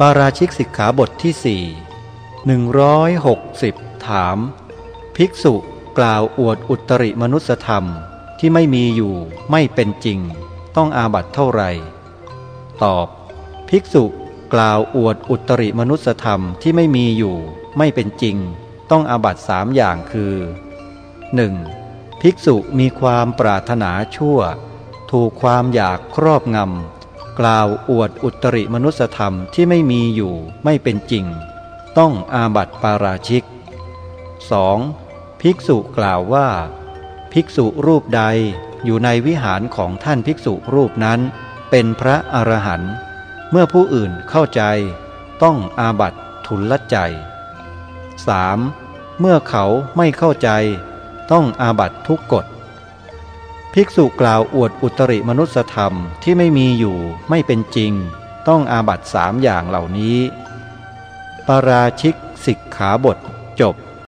ปาราชิกสิกขาบทที่สี่หนึ่งร้อยหกสิบถาม ภิกษุกล่าวอวดอุตริมนุสธรรมที่ไม่มีอยู่ไม่เป็นจริง ต้องอาบัตเท่าไหร่ ตอบ ภิกษุกล่าวอวดอุตริมนุสธรรมที่ไม่มีอยู่ ไม่เป็นจริง ต้องอาบัตสามอย่างคือ 1. ภิกษุมีความปรารถนาชั่ว ถูกความอยากครอบงำ กล่าวอวดอุตริมนุสธรรมที่ไม่มีอยู่ไม่เป็นจริง ต้องอาบัติปาราชิก 2. ภิกษุกล่าวว่า ภิกษุรูปใดอยู่ในวิหารของท่านภิกษุรูปนั้น เป็นพระอรหันต์เมื่อผู้อื่นเข้าใจ ต้องอาบัติทุลละใจ 3. เมื่อเขาไม่เข้าใจ ต้องอาบัติทุกกฎ ภิกษุกล่าวอวดอุตริมนุสธรรมที่ไม่มีอยู่ไม่เป็นจริง ต้องอาบัตสามอย่างเหล่านี้ ปราชิกสิกขาบทจบ